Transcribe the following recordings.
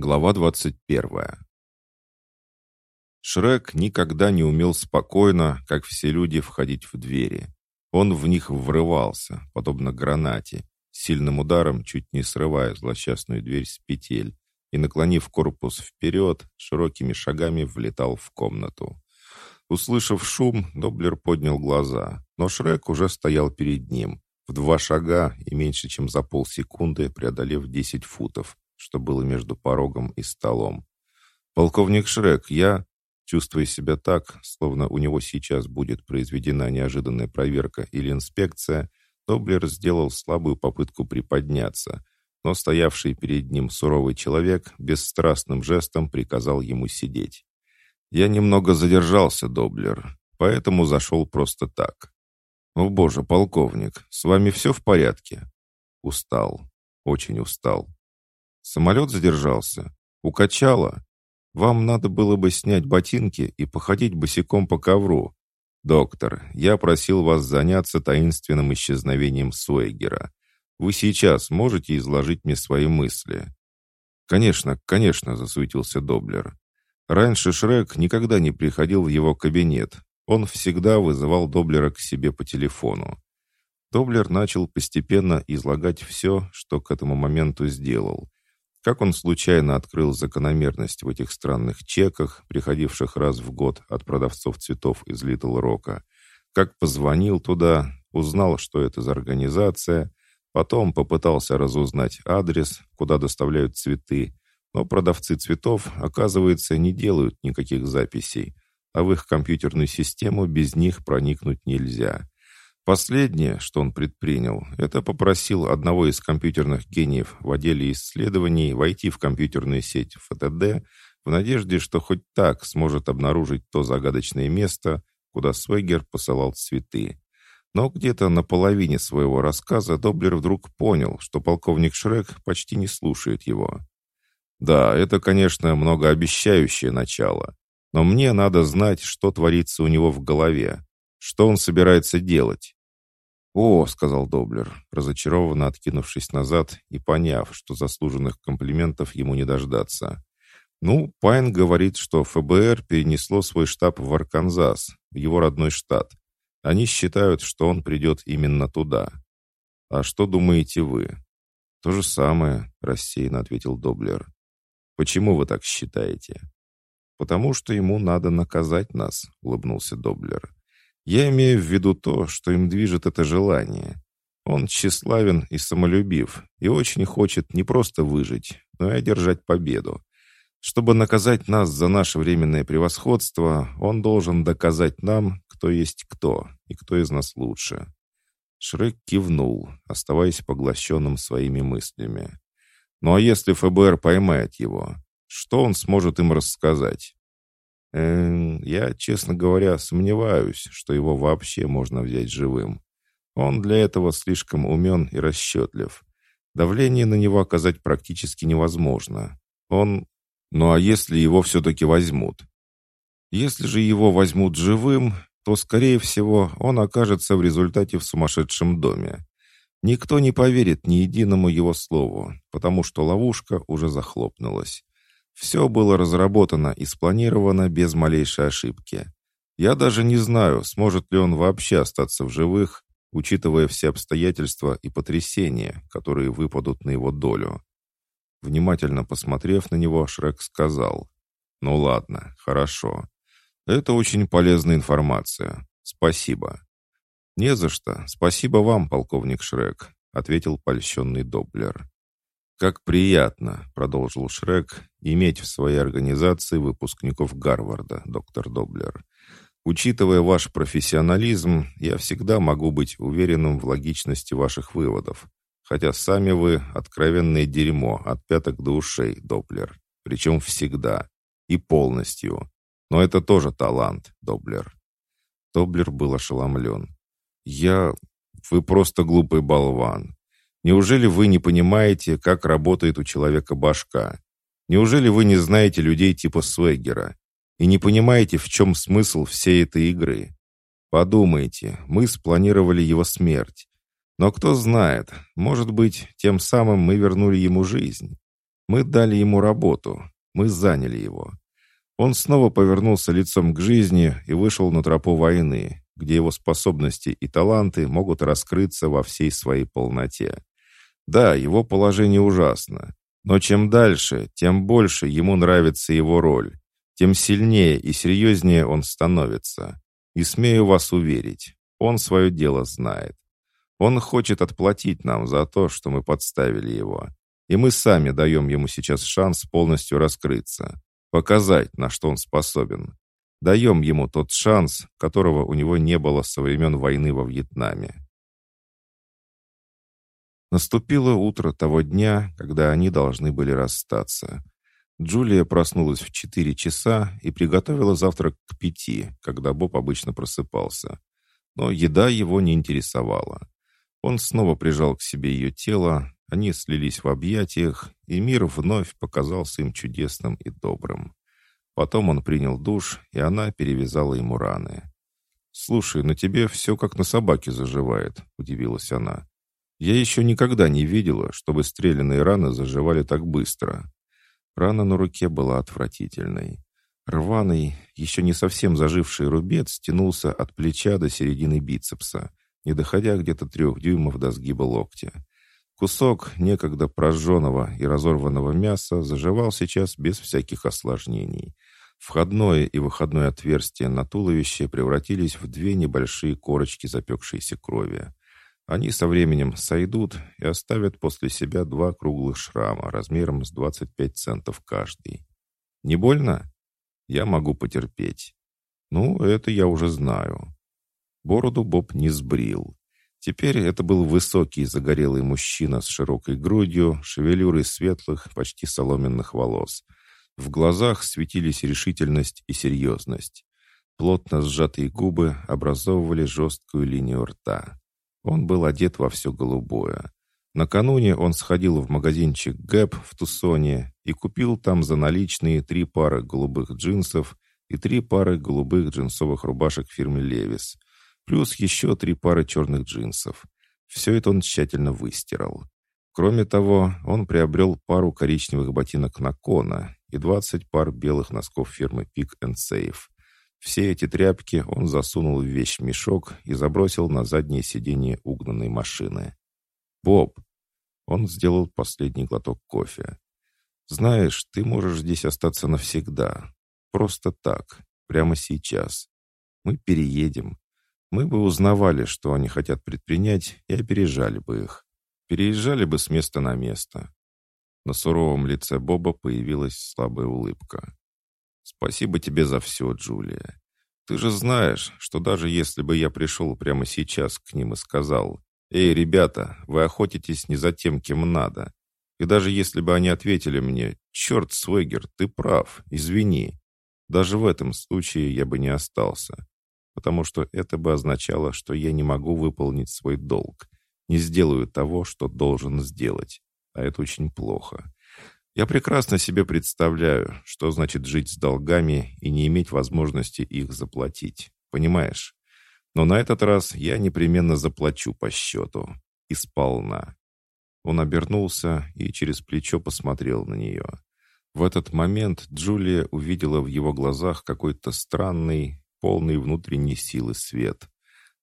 Глава 21. Шрек никогда не умел спокойно, как все люди, входить в двери. Он в них врывался, подобно гранате, сильным ударом чуть не срывая злосчастную дверь с петель, и, наклонив корпус вперед, широкими шагами влетал в комнату. Услышав шум, Доблер поднял глаза, но Шрек уже стоял перед ним, в два шага и меньше чем за полсекунды преодолев десять футов, что было между порогом и столом. «Полковник Шрек, я...» Чувствуя себя так, словно у него сейчас будет произведена неожиданная проверка или инспекция, Доблер сделал слабую попытку приподняться, но стоявший перед ним суровый человек бесстрастным жестом приказал ему сидеть. «Я немного задержался, Доблер, поэтому зашел просто так». «О боже, полковник, с вами все в порядке?» «Устал, очень устал. Самолет задержался? Укачало? Вам надо было бы снять ботинки и походить босиком по ковру. Доктор, я просил вас заняться таинственным исчезновением Суэгера. Вы сейчас можете изложить мне свои мысли?» «Конечно, конечно», — засуетился Доблер. Раньше Шрек никогда не приходил в его кабинет. Он всегда вызывал Доблера к себе по телефону. Доблер начал постепенно излагать все, что к этому моменту сделал. Как он случайно открыл закономерность в этих странных чеках, приходивших раз в год от продавцов цветов из Литл Рока. Как позвонил туда, узнал, что это за организация, потом попытался разузнать адрес, куда доставляют цветы, но продавцы цветов, оказывается, не делают никаких записей, а в их компьютерную систему без них проникнуть нельзя. Последнее, что он предпринял, это попросил одного из компьютерных гениев в отделе исследований войти в компьютерную сеть ФТД в надежде, что хоть так сможет обнаружить то загадочное место, куда Свегер посылал цветы. Но где-то на половине своего рассказа Доблер вдруг понял, что полковник Шрек почти не слушает его. «Да, это, конечно, многообещающее начало, но мне надо знать, что творится у него в голове, что он собирается делать. «О», — сказал Доблер, разочарованно откинувшись назад и поняв, что заслуженных комплиментов ему не дождаться. «Ну, Пайн говорит, что ФБР перенесло свой штаб в Арканзас, в его родной штат. Они считают, что он придет именно туда. А что думаете вы?» «То же самое», — рассеянно ответил Доблер. «Почему вы так считаете?» «Потому что ему надо наказать нас», — улыбнулся Доблер. Я имею в виду то, что им движет это желание. Он тщеславен и самолюбив, и очень хочет не просто выжить, но и одержать победу. Чтобы наказать нас за наше временное превосходство, он должен доказать нам, кто есть кто и кто из нас лучше. Шрек кивнул, оставаясь поглощенным своими мыслями. Ну а если ФБР поймает его, что он сможет им рассказать? Эм, я, честно говоря, сомневаюсь, что его вообще можно взять живым. Он для этого слишком умен и расчетлив. Давление на него оказать практически невозможно. Он... Ну а если его все-таки возьмут? Если же его возьмут живым, то, скорее всего, он окажется в результате в сумасшедшем доме. Никто не поверит ни единому его слову, потому что ловушка уже захлопнулась. Все было разработано и спланировано без малейшей ошибки. Я даже не знаю, сможет ли он вообще остаться в живых, учитывая все обстоятельства и потрясения, которые выпадут на его долю. Внимательно посмотрев на него, Шрек сказал, «Ну ладно, хорошо. Это очень полезная информация. Спасибо». «Не за что. Спасибо вам, полковник Шрек», — ответил польщенный Доблер. «Как приятно», — продолжил Шрек, «иметь в своей организации выпускников Гарварда, доктор Доблер. Учитывая ваш профессионализм, я всегда могу быть уверенным в логичности ваших выводов, хотя сами вы — откровенное дерьмо от пяток до ушей, Доблер. Причем всегда. И полностью. Но это тоже талант, Доблер». Доблер был ошеломлен. «Я... Вы просто глупый болван. Неужели вы не понимаете, как работает у человека башка? Неужели вы не знаете людей типа Свеггера? И не понимаете, в чем смысл всей этой игры? Подумайте, мы спланировали его смерть. Но кто знает, может быть, тем самым мы вернули ему жизнь. Мы дали ему работу. Мы заняли его. Он снова повернулся лицом к жизни и вышел на тропу войны, где его способности и таланты могут раскрыться во всей своей полноте. Да, его положение ужасно, но чем дальше, тем больше ему нравится его роль, тем сильнее и серьезнее он становится. И смею вас уверить, он свое дело знает. Он хочет отплатить нам за то, что мы подставили его. И мы сами даем ему сейчас шанс полностью раскрыться показать, на что он способен. Даем ему тот шанс, которого у него не было со времен войны во Вьетнаме. Наступило утро того дня, когда они должны были расстаться. Джулия проснулась в четыре часа и приготовила завтрак к пяти, когда Боб обычно просыпался. Но еда его не интересовала. Он снова прижал к себе ее тело, они слились в объятиях, и мир вновь показался им чудесным и добрым. Потом он принял душ, и она перевязала ему раны. «Слушай, на тебе все как на собаке заживает», — удивилась она. «Я еще никогда не видела, чтобы стрелянные раны заживали так быстро». Рана на руке была отвратительной. Рваный, еще не совсем заживший рубец тянулся от плеча до середины бицепса, не доходя где-то трех дюймов до сгиба локтя. Кусок некогда прожженного и разорванного мяса заживал сейчас без всяких осложнений. Входное и выходное отверстия на туловище превратились в две небольшие корочки запекшейся крови. Они со временем сойдут и оставят после себя два круглых шрама размером с 25 центов каждый. Не больно? Я могу потерпеть. Ну, это я уже знаю. Бороду Боб не сбрил. Теперь это был высокий загорелый мужчина с широкой грудью, шевелюрой светлых, почти соломенных волос. В глазах светились решительность и серьезность. Плотно сжатые губы образовывали жесткую линию рта. Он был одет во все голубое. Накануне он сходил в магазинчик Гэп в Тусоне и купил там за наличные три пары голубых джинсов и три пары голубых джинсовых рубашек фирмы «Левис», Плюс еще три пары черных джинсов. Все это он тщательно выстирал. Кроме того, он приобрел пару коричневых ботинок Накона и 20 пар белых носков фирмы Pick and Save. Все эти тряпки он засунул в вещмешок и забросил на заднее сиденье угнанной машины. «Боб!» Он сделал последний глоток кофе. «Знаешь, ты можешь здесь остаться навсегда. Просто так, прямо сейчас. Мы переедем, мы бы узнавали, что они хотят предпринять, и опережали бы их. Переезжали бы с места на место. На суровом лице Боба появилась слабая улыбка. «Спасибо тебе за все, Джулия. Ты же знаешь, что даже если бы я пришел прямо сейчас к ним и сказал, «Эй, ребята, вы охотитесь не за тем, кем надо», и даже если бы они ответили мне, «Черт, Свегер, ты прав, извини», даже в этом случае я бы не остался потому что это бы означало, что я не могу выполнить свой долг, не сделаю того, что должен сделать, а это очень плохо. Я прекрасно себе представляю, что значит жить с долгами и не иметь возможности их заплатить, понимаешь? Но на этот раз я непременно заплачу по счету. И. Он обернулся и через плечо посмотрел на нее. В этот момент Джулия увидела в его глазах какой-то странный, полный внутренней силы свет.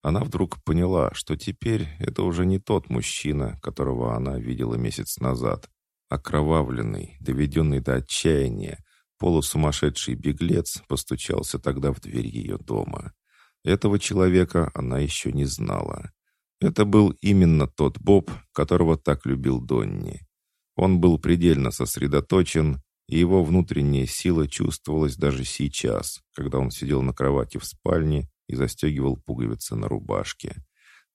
Она вдруг поняла, что теперь это уже не тот мужчина, которого она видела месяц назад. Окровавленный, доведенный до отчаяния, полусумасшедший беглец постучался тогда в дверь ее дома. Этого человека она еще не знала. Это был именно тот Боб, которого так любил Донни. Он был предельно сосредоточен, и его внутренняя сила чувствовалась даже сейчас, когда он сидел на кровати в спальне и застегивал пуговицы на рубашке.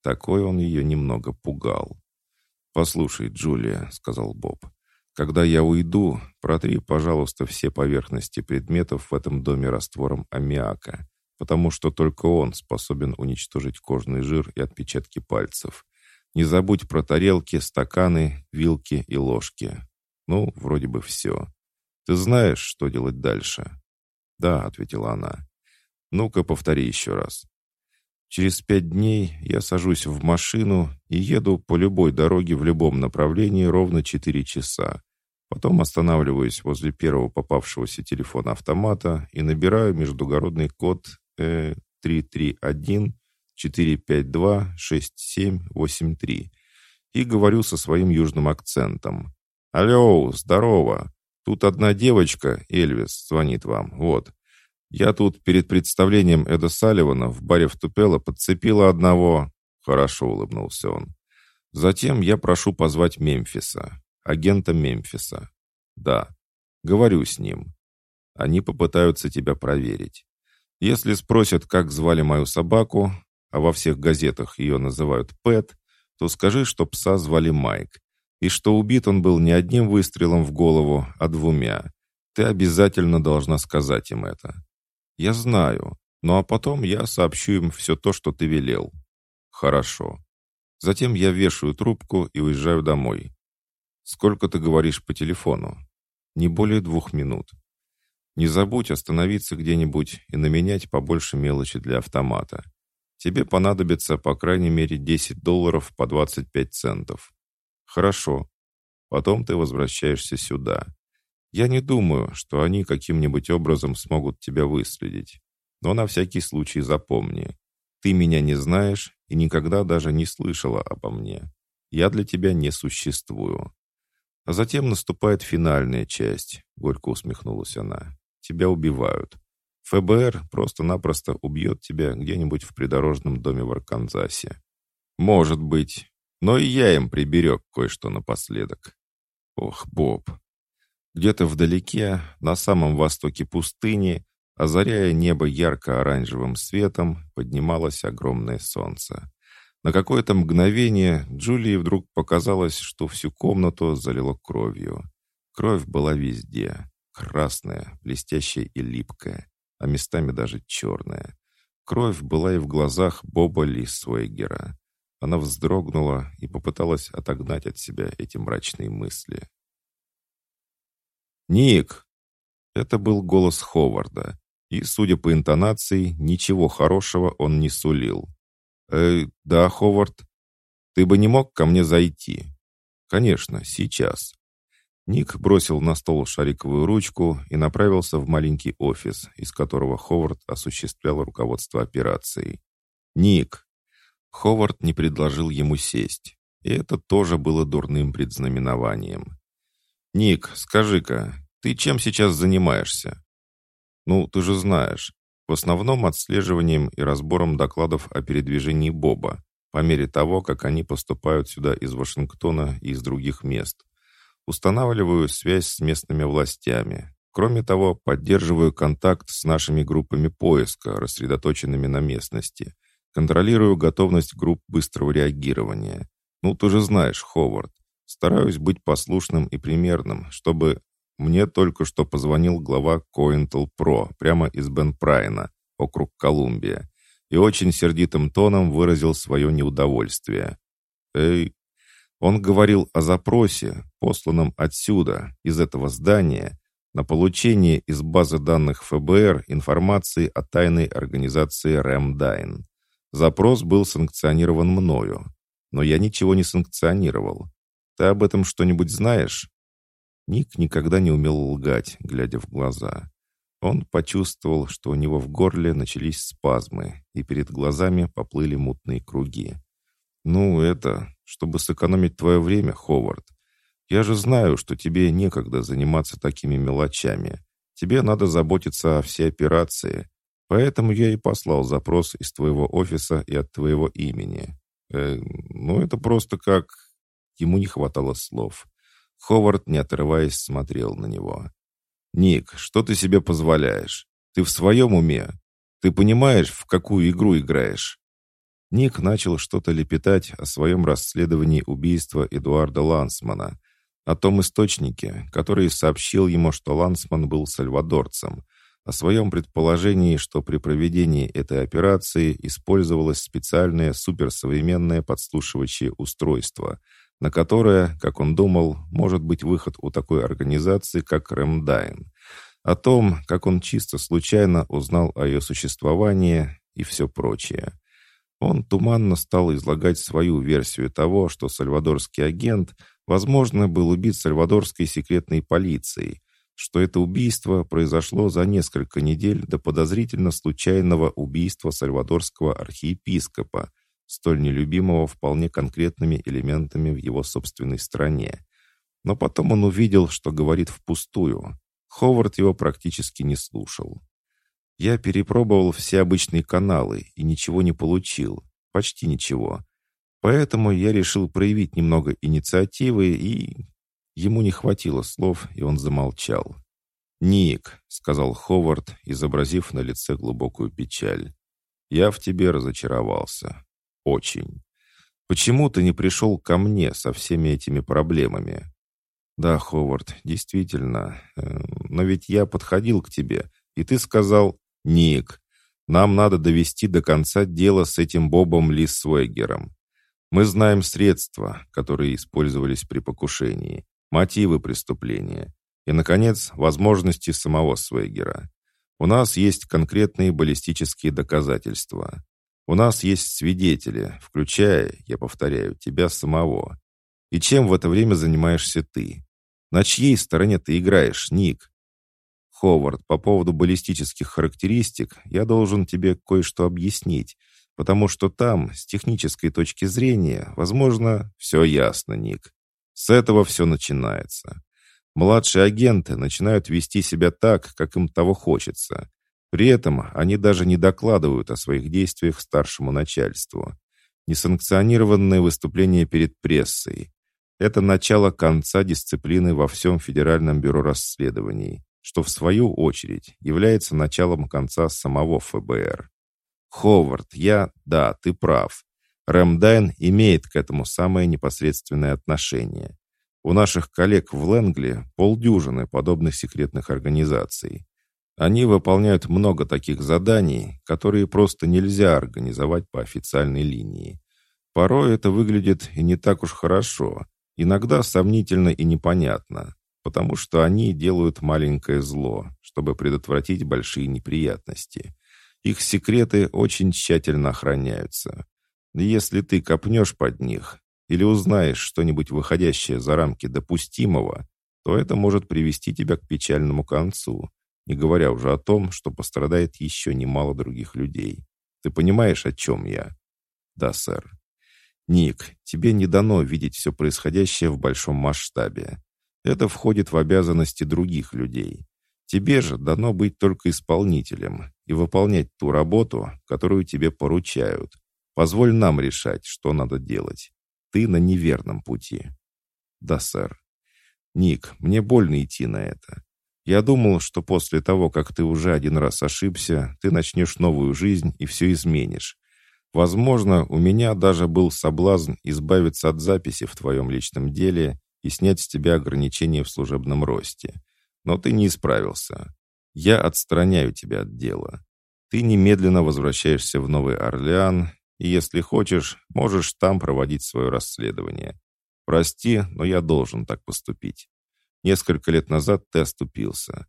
Такой он ее немного пугал. «Послушай, Джулия», — сказал Боб, — «когда я уйду, протри, пожалуйста, все поверхности предметов в этом доме раствором аммиака, потому что только он способен уничтожить кожный жир и отпечатки пальцев. Не забудь про тарелки, стаканы, вилки и ложки. Ну, вроде бы все. Ты знаешь, что делать дальше?» «Да», — ответила она. «Ну-ка, повтори еще раз». «Через пять дней я сажусь в машину и еду по любой дороге в любом направлении ровно четыре часа. Потом останавливаюсь возле первого попавшегося телефона автомата и набираю междугородный код э, 331-452-6783 и говорю со своим южным акцентом. «Алло, здорово! Тут одна девочка, Эльвис, звонит вам. Вот. Я тут перед представлением Эда Салливана в баре в Тупело подцепила одного...» «Хорошо», — улыбнулся он. «Затем я прошу позвать Мемфиса, агента Мемфиса. Да, говорю с ним. Они попытаются тебя проверить. Если спросят, как звали мою собаку, а во всех газетах ее называют Пэт, то скажи, что пса звали Майк, и что убит он был не одним выстрелом в голову, а двумя. Ты обязательно должна сказать им это. Я знаю, ну а потом я сообщу им все то, что ты велел. Хорошо. Затем я вешаю трубку и уезжаю домой. Сколько ты говоришь по телефону? Не более двух минут. Не забудь остановиться где-нибудь и наменять побольше мелочи для автомата. Тебе понадобится по крайней мере 10 долларов по 25 центов. Хорошо. Потом ты возвращаешься сюда. Я не думаю, что они каким-нибудь образом смогут тебя выследить. Но на всякий случай запомни. Ты меня не знаешь и никогда даже не слышала обо мне. Я для тебя не существую. А затем наступает финальная часть, горько усмехнулась она. Тебя убивают. ФБР просто-напросто убьет тебя где-нибудь в придорожном доме в Арканзасе. Может быть. Но и я им приберег кое-что напоследок. Ох, Боб. Где-то вдалеке, на самом востоке пустыни, озаряя небо ярко-оранжевым светом, поднималось огромное солнце. На какое-то мгновение Джулии вдруг показалось, что всю комнату залило кровью. Кровь была везде. Красная, блестящая и липкая, а местами даже черная. Кровь была и в глазах Боба Ли Суэгера. Она вздрогнула и попыталась отогнать от себя эти мрачные мысли. «Ник!» Это был голос Ховарда, и, судя по интонации, ничего хорошего он не сулил. «Э, да, Ховард, ты бы не мог ко мне зайти?» «Конечно, сейчас». Ник бросил на стол шариковую ручку и направился в маленький офис, из которого Ховард осуществлял руководство операцией. «Ник!» Ховард не предложил ему сесть, и это тоже было дурным предзнаменованием. «Ник, скажи-ка, ты чем сейчас занимаешься?» «Ну, ты же знаешь, в основном отслеживанием и разбором докладов о передвижении Боба, по мере того, как они поступают сюда из Вашингтона и из других мест. Устанавливаю связь с местными властями. Кроме того, поддерживаю контакт с нашими группами поиска, рассредоточенными на местности. Контролирую готовность групп быстрого реагирования. Ну, ты же знаешь, Ховард. Стараюсь быть послушным и примерным, чтобы... Мне только что позвонил глава Cointel Pro прямо из Бен Прайна, округ Колумбия, и очень сердитым тоном выразил свое неудовольствие. «Эй, он говорил о запросе, посланном отсюда, из этого здания, на получение из базы данных ФБР информации о тайной организации Рэмдайн. Запрос был санкционирован мною, но я ничего не санкционировал. Ты об этом что-нибудь знаешь?» Ник никогда не умел лгать, глядя в глаза. Он почувствовал, что у него в горле начались спазмы, и перед глазами поплыли мутные круги. «Ну, это, чтобы сэкономить твое время, Ховард. Я же знаю, что тебе некогда заниматься такими мелочами. Тебе надо заботиться о всей операции. Поэтому я и послал запрос из твоего офиса и от твоего имени. Э, ну, это просто как...» Ему не хватало слов. Ховард, не отрываясь, смотрел на него. «Ник, что ты себе позволяешь? Ты в своем уме? Ты понимаешь, в какую игру играешь?» Ник начал что-то лепетать о своем расследовании убийства Эдуарда Лансмана, о том источнике, который сообщил ему, что Лансман был сальвадорцем, о своем предположении, что при проведении этой операции использовалось специальное суперсовременное подслушивающее устройство, на которое, как он думал, может быть выход у такой организации, как Рэмдайн, о том, как он чисто случайно узнал о ее существовании и все прочее. Он туманно стал излагать свою версию того, что сальвадорский агент, возможно, был убит сальвадорской секретной полицией, что это убийство произошло за несколько недель до подозрительно случайного убийства сальвадорского архиепископа, столь нелюбимого вполне конкретными элементами в его собственной стране. Но потом он увидел, что говорит впустую. Ховард его практически не слушал. Я перепробовал все обычные каналы и ничего не получил. Почти ничего. Поэтому я решил проявить немного инициативы и... Ему не хватило слов, и он замолчал. «Ник», — сказал Ховард, изобразив на лице глубокую печаль, — «я в тебе разочаровался. Очень. Почему ты не пришел ко мне со всеми этими проблемами?» «Да, Ховард, действительно. Э, но ведь я подходил к тебе, и ты сказал, «Ник, нам надо довести до конца дело с этим Бобом Лисвегером. Мы знаем средства, которые использовались при покушении, мотивы преступления и, наконец, возможности самого Свегера. У нас есть конкретные баллистические доказательства. У нас есть свидетели, включая, я повторяю, тебя самого. И чем в это время занимаешься ты? На чьей стороне ты играешь, Ник? Ховард, по поводу баллистических характеристик я должен тебе кое-что объяснить, потому что там, с технической точки зрения, возможно, все ясно, Ник. С этого все начинается. Младшие агенты начинают вести себя так, как им того хочется. При этом они даже не докладывают о своих действиях старшему начальству. Несанкционированные выступления перед прессой. Это начало конца дисциплины во всем Федеральном бюро расследований что в свою очередь является началом конца самого ФБР. Ховард, я, да, ты прав. Рэмдайн имеет к этому самое непосредственное отношение. У наших коллег в Лэнгли полдюжины подобных секретных организаций. Они выполняют много таких заданий, которые просто нельзя организовать по официальной линии. Порой это выглядит и не так уж хорошо, иногда сомнительно и непонятно потому что они делают маленькое зло, чтобы предотвратить большие неприятности. Их секреты очень тщательно охраняются. Если ты копнешь под них или узнаешь что-нибудь выходящее за рамки допустимого, то это может привести тебя к печальному концу, не говоря уже о том, что пострадает еще немало других людей. Ты понимаешь, о чем я? Да, сэр. Ник, тебе не дано видеть все происходящее в большом масштабе. Это входит в обязанности других людей. Тебе же дано быть только исполнителем и выполнять ту работу, которую тебе поручают. Позволь нам решать, что надо делать. Ты на неверном пути. Да, сэр. Ник, мне больно идти на это. Я думал, что после того, как ты уже один раз ошибся, ты начнешь новую жизнь и все изменишь. Возможно, у меня даже был соблазн избавиться от записи в твоем личном деле и снять с тебя ограничения в служебном росте. Но ты не исправился. Я отстраняю тебя от дела. Ты немедленно возвращаешься в Новый Орлеан, и, если хочешь, можешь там проводить свое расследование. Прости, но я должен так поступить. Несколько лет назад ты оступился.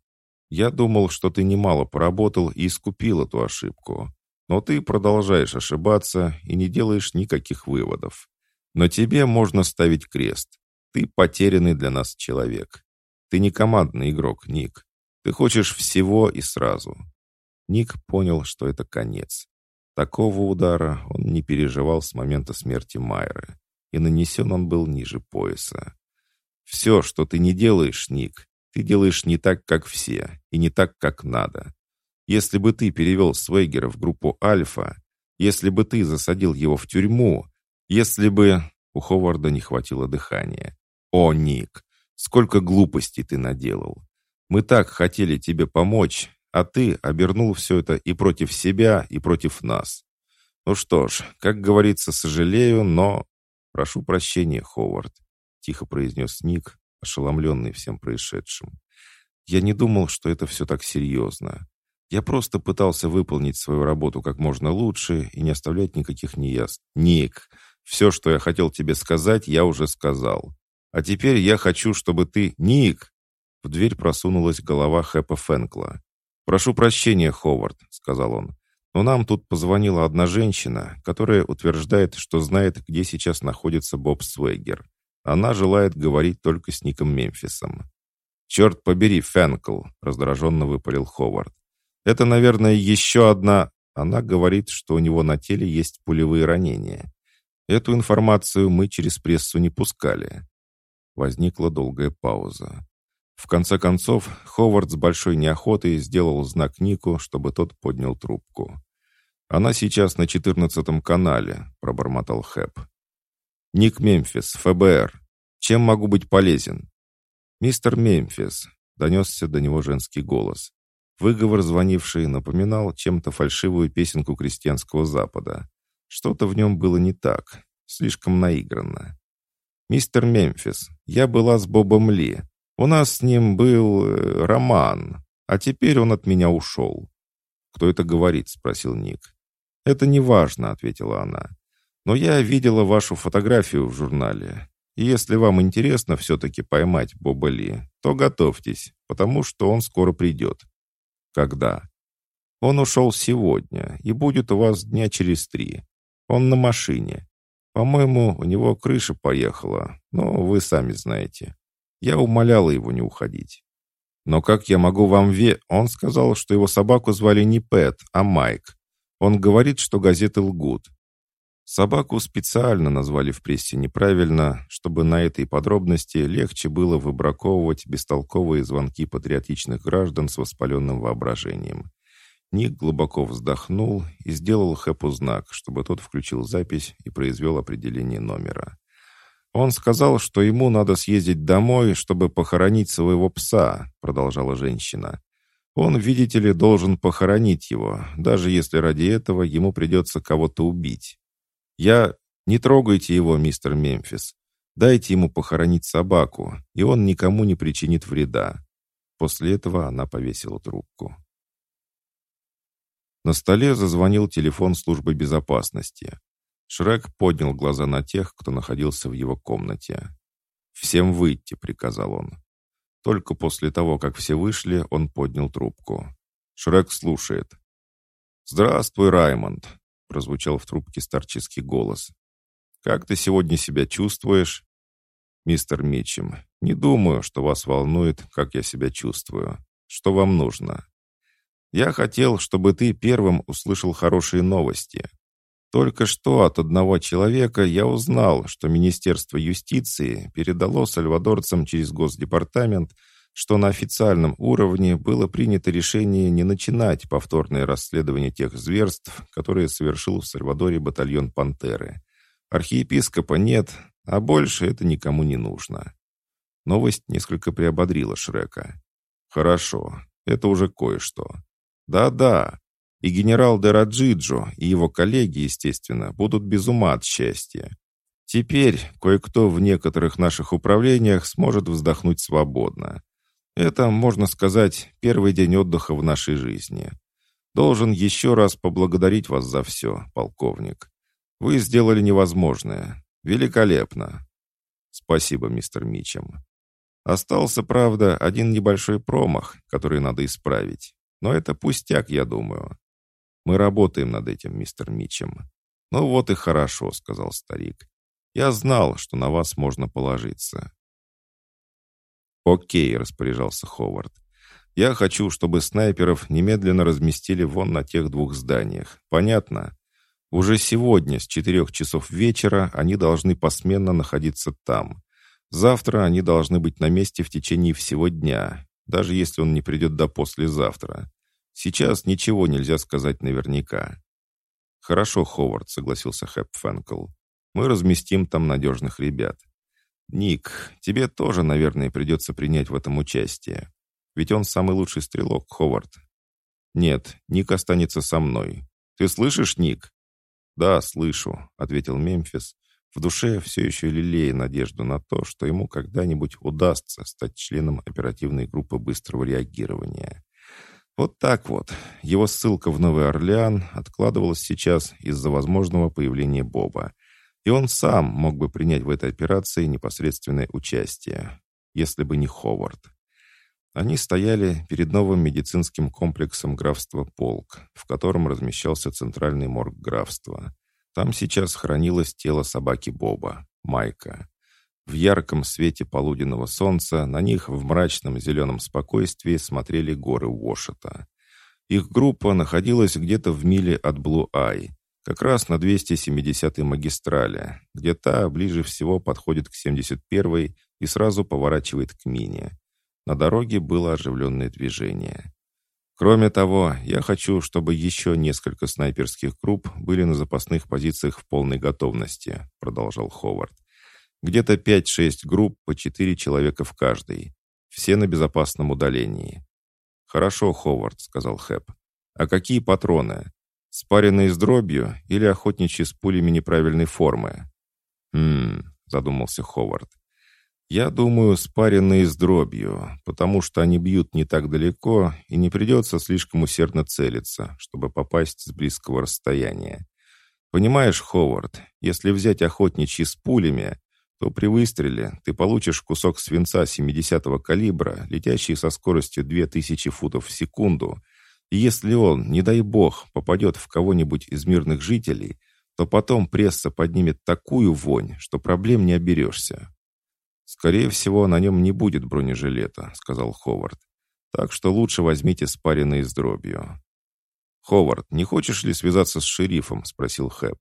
Я думал, что ты немало поработал и искупил эту ошибку. Но ты продолжаешь ошибаться и не делаешь никаких выводов. Но тебе можно ставить крест. Ты потерянный для нас человек. Ты не командный игрок, Ник. Ты хочешь всего и сразу. Ник понял, что это конец. Такого удара он не переживал с момента смерти Майры, и нанесен он был ниже пояса. «Все, что ты не делаешь, Ник, ты делаешь не так, как все, и не так, как надо. Если бы ты перевел Свейгера в группу Альфа, если бы ты засадил его в тюрьму, если бы...» У Ховарда не хватило дыхания. «О, Ник, сколько глупостей ты наделал! Мы так хотели тебе помочь, а ты обернул все это и против себя, и против нас. Ну что ж, как говорится, сожалею, но... Прошу прощения, Ховард», — тихо произнес Ник, ошеломленный всем происшедшим. «Я не думал, что это все так серьезно. Я просто пытался выполнить свою работу как можно лучше и не оставлять никаких неясн. Ник, все, что я хотел тебе сказать, я уже сказал. А теперь я хочу, чтобы ты... Ник!» В дверь просунулась голова Хэпа Фэнкла. «Прошу прощения, Ховард», — сказал он. Но нам тут позвонила одна женщина, которая утверждает, что знает, где сейчас находится Боб Свегер. Она желает говорить только с Ником Мемфисом. «Черт побери, Фэнкл!» — раздраженно выпалил Ховард. «Это, наверное, еще одна...» Она говорит, что у него на теле есть пулевые ранения. Эту информацию мы через прессу не пускали. Возникла долгая пауза. В конце концов, Ховард с большой неохотой сделал знак Нику, чтобы тот поднял трубку. «Она сейчас на четырнадцатом канале», — пробормотал Хэп. «Ник Мемфис, ФБР. Чем могу быть полезен?» «Мистер Мемфис», — донесся до него женский голос. Выговор, звонивший, напоминал чем-то фальшивую песенку крестьянского Запада. Что-то в нем было не так, слишком наигранно. «Мистер Мемфис, я была с Бобом Ли. У нас с ним был э, роман, а теперь он от меня ушел». «Кто это говорит?» — спросил Ник. «Это не важно», — ответила она. «Но я видела вашу фотографию в журнале. И если вам интересно все-таки поймать Боба Ли, то готовьтесь, потому что он скоро придет». «Когда?» «Он ушел сегодня и будет у вас дня через три. Он на машине. По-моему, у него крыша поехала, но вы сами знаете. Я умоляла его не уходить. Но как я могу вам ве... Он сказал, что его собаку звали не Пэт, а Майк. Он говорит, что газеты лгут. Собаку специально назвали в прессе неправильно, чтобы на этой подробности легче было выбраковывать бестолковые звонки патриотичных граждан с воспаленным воображением. Ник глубоко вздохнул и сделал Хэпу знак, чтобы тот включил запись и произвел определение номера. «Он сказал, что ему надо съездить домой, чтобы похоронить своего пса», — продолжала женщина. «Он, видите ли, должен похоронить его, даже если ради этого ему придется кого-то убить. Я... Не трогайте его, мистер Мемфис. Дайте ему похоронить собаку, и он никому не причинит вреда». После этого она повесила трубку. На столе зазвонил телефон службы безопасности. Шрек поднял глаза на тех, кто находился в его комнате. «Всем выйти», — приказал он. Только после того, как все вышли, он поднял трубку. Шрек слушает. «Здравствуй, Раймонд», — прозвучал в трубке старческий голос. «Как ты сегодня себя чувствуешь?» «Мистер Митчем, не думаю, что вас волнует, как я себя чувствую. Что вам нужно?» Я хотел, чтобы ты первым услышал хорошие новости. Только что от одного человека я узнал, что Министерство юстиции передало сальвадорцам через Госдепартамент, что на официальном уровне было принято решение не начинать повторное расследование тех зверств, которые совершил в Сальвадоре батальон «Пантеры». Архиепископа нет, а больше это никому не нужно. Новость несколько приободрила Шрека. «Хорошо, это уже кое-что. Да-да, и генерал Дераджиджо, и его коллеги, естественно, будут без ума от счастья. Теперь кое-кто в некоторых наших управлениях сможет вздохнуть свободно. Это, можно сказать, первый день отдыха в нашей жизни. Должен еще раз поблагодарить вас за все, полковник. Вы сделали невозможное. Великолепно. Спасибо, мистер Мичем. Остался, правда, один небольшой промах, который надо исправить. Но это пустяк, я думаю. Мы работаем над этим, мистер Митчем. Ну вот и хорошо, сказал старик. Я знал, что на вас можно положиться. Окей, распоряжался Ховард. Я хочу, чтобы снайперов немедленно разместили вон на тех двух зданиях. Понятно? Уже сегодня с четырех часов вечера они должны посменно находиться там. Завтра они должны быть на месте в течение всего дня даже если он не придет до послезавтра. Сейчас ничего нельзя сказать наверняка. «Хорошо, Ховард», — согласился Хэп Фэнкл. «Мы разместим там надежных ребят. Ник, тебе тоже, наверное, придется принять в этом участие. Ведь он самый лучший стрелок, Ховард». «Нет, Ник останется со мной. Ты слышишь, Ник?» «Да, слышу», — ответил Мемфис, в душе все еще лелея надежду на то, что ему когда-нибудь удастся стать членом оперативной группы быстрого реагирования. Вот так вот. Его ссылка в Новый Орлеан откладывалась сейчас из-за возможного появления Боба. И он сам мог бы принять в этой операции непосредственное участие, если бы не Ховард. Они стояли перед новым медицинским комплексом графства Полк, в котором размещался центральный морг графства. Там сейчас хранилось тело собаки Боба, Майка. В ярком свете полуденного солнца на них в мрачном зеленом спокойствии смотрели горы Уошета. Их группа находилась где-то в миле от Блу-Ай, как раз на 270-й магистрали, где та ближе всего подходит к 71-й и сразу поворачивает к Мине. На дороге было оживленное движение. Кроме того, я хочу, чтобы еще несколько снайперских групп были на запасных позициях в полной готовности, продолжал Ховард. Где-то 5-6 групп по 4 человека в каждой. Все на безопасном удалении. «Хорошо, Ховард», — сказал Хэп. «А какие патроны? Спаренные с дробью или охотничьи с пулями неправильной формы?» «Хм...» — задумался Ховард. «Я думаю, спаренные с дробью, потому что они бьют не так далеко и не придется слишком усердно целиться, чтобы попасть с близкого расстояния. Понимаешь, Ховард, если взять охотничьи с пулями, то при выстреле ты получишь кусок свинца 70-го калибра, летящий со скоростью 2000 футов в секунду, если он, не дай бог, попадет в кого-нибудь из мирных жителей, то потом пресса поднимет такую вонь, что проблем не оберешься. «Скорее всего, на нем не будет бронежилета», — сказал Ховард. «Так что лучше возьмите спаренные с дробью». «Ховард, не хочешь ли связаться с шерифом?» — спросил Хэп.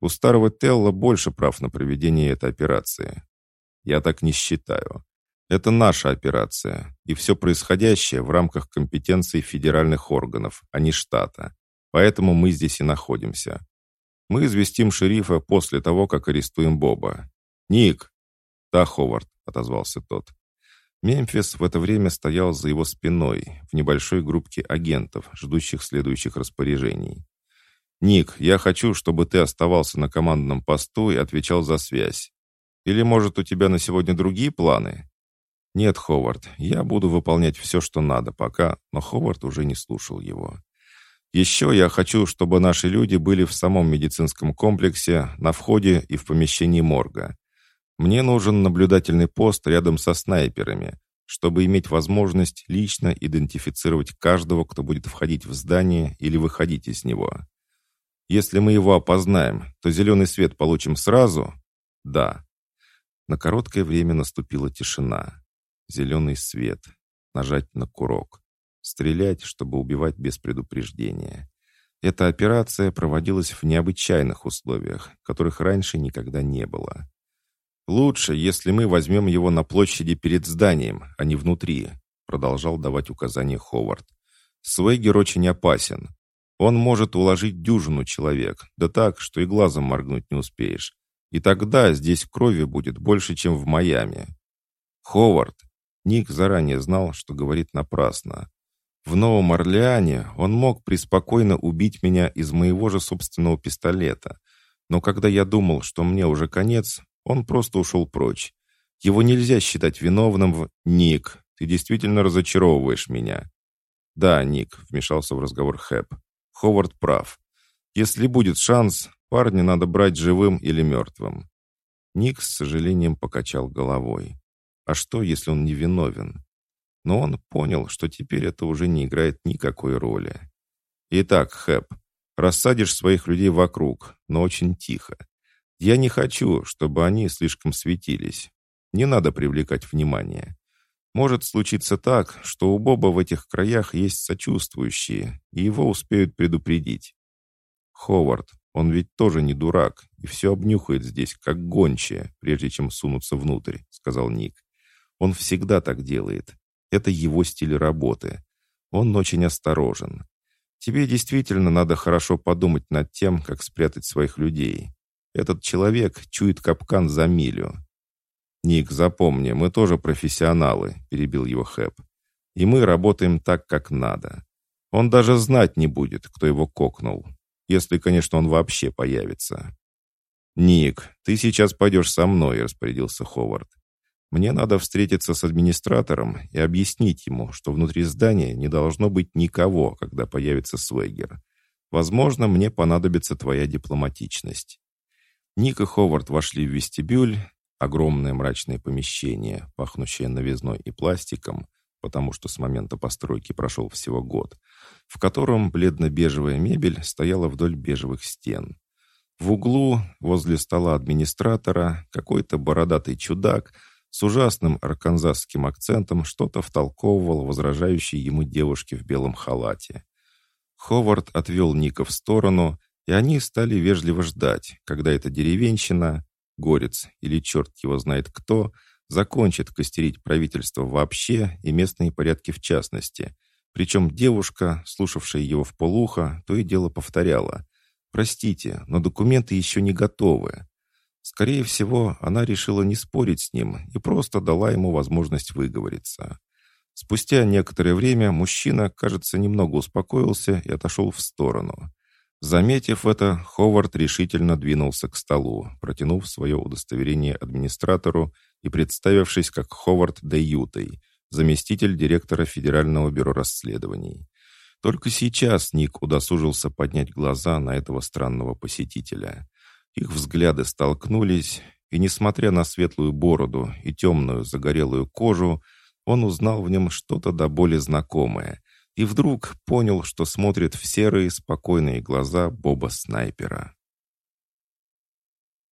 «У старого Телла больше прав на проведение этой операции». «Я так не считаю. Это наша операция, и все происходящее в рамках компетенции федеральных органов, а не штата. Поэтому мы здесь и находимся. Мы известим шерифа после того, как арестуем Боба. Ник, «Да, Ховард», — отозвался тот. Мемфис в это время стоял за его спиной, в небольшой группке агентов, ждущих следующих распоряжений. «Ник, я хочу, чтобы ты оставался на командном посту и отвечал за связь. Или, может, у тебя на сегодня другие планы?» «Нет, Ховард, я буду выполнять все, что надо пока», но Ховард уже не слушал его. «Еще я хочу, чтобы наши люди были в самом медицинском комплексе, на входе и в помещении морга. Мне нужен наблюдательный пост рядом со снайперами, чтобы иметь возможность лично идентифицировать каждого, кто будет входить в здание или выходить из него. Если мы его опознаем, то зеленый свет получим сразу? Да. На короткое время наступила тишина. Зеленый свет. Нажать на курок. Стрелять, чтобы убивать без предупреждения. Эта операция проводилась в необычайных условиях, которых раньше никогда не было. «Лучше, если мы возьмем его на площади перед зданием, а не внутри», продолжал давать указания Ховард. «Свегер очень опасен. Он может уложить дюжину человек, да так, что и глазом моргнуть не успеешь. И тогда здесь крови будет больше, чем в Майами». «Ховард!» Ник заранее знал, что говорит напрасно. В Новом Орлеане он мог преспокойно убить меня из моего же собственного пистолета. Но когда я думал, что мне уже конец, он просто ушел прочь. Его нельзя считать виновным в... «Ник, ты действительно разочаровываешь меня». «Да, Ник», — вмешался в разговор Хэп. «Ховард прав. Если будет шанс, парня надо брать живым или мертвым». Ник с сожалением покачал головой. А что, если он не виновен? Но он понял, что теперь это уже не играет никакой роли. «Итак, Хэп, рассадишь своих людей вокруг, но очень тихо. Я не хочу, чтобы они слишком светились. Не надо привлекать внимание. Может случиться так, что у Боба в этих краях есть сочувствующие, и его успеют предупредить. Ховард, он ведь тоже не дурак, и все обнюхает здесь, как гончая, прежде чем сунуться внутрь, сказал Ник. Он всегда так делает. Это его стиль работы. Он очень осторожен. Тебе действительно надо хорошо подумать над тем, как спрятать своих людей. Этот человек чует капкан за милю. «Ник, запомни, мы тоже профессионалы», — перебил его Хэп. «И мы работаем так, как надо. Он даже знать не будет, кто его кокнул. Если, конечно, он вообще появится». «Ник, ты сейчас пойдешь со мной», — распорядился Ховард. «Мне надо встретиться с администратором и объяснить ему, что внутри здания не должно быть никого, когда появится Свегер. Возможно, мне понадобится твоя дипломатичность». Ник и Ховард вошли в вестибюль, огромное мрачное помещение, пахнущее новизной и пластиком, потому что с момента постройки прошел всего год, в котором бледно-бежевая мебель стояла вдоль бежевых стен. В углу, возле стола администратора, какой-то бородатый чудак с ужасным арканзасским акцентом что-то втолковывал возражающей ему девушке в белом халате. Ховард отвел Ника в сторону, и они стали вежливо ждать, когда эта деревенщина, горец или черт его знает кто, закончит костерить правительство вообще и местные порядки в частности. Причем девушка, слушавшая его в полухо, то и дело повторяла. «Простите, но документы еще не готовы». Скорее всего, она решила не спорить с ним и просто дала ему возможность выговориться. Спустя некоторое время мужчина, кажется, немного успокоился и отошел в сторону. Заметив это, Ховард решительно двинулся к столу, протянув свое удостоверение администратору и представившись как Ховард Де Ютой, заместитель директора Федерального бюро расследований. Только сейчас Ник удосужился поднять глаза на этого странного посетителя. Их взгляды столкнулись, и, несмотря на светлую бороду и темную загорелую кожу, он узнал в нем что-то до боли знакомое и вдруг понял, что смотрит в серые спокойные глаза Боба Снайпера.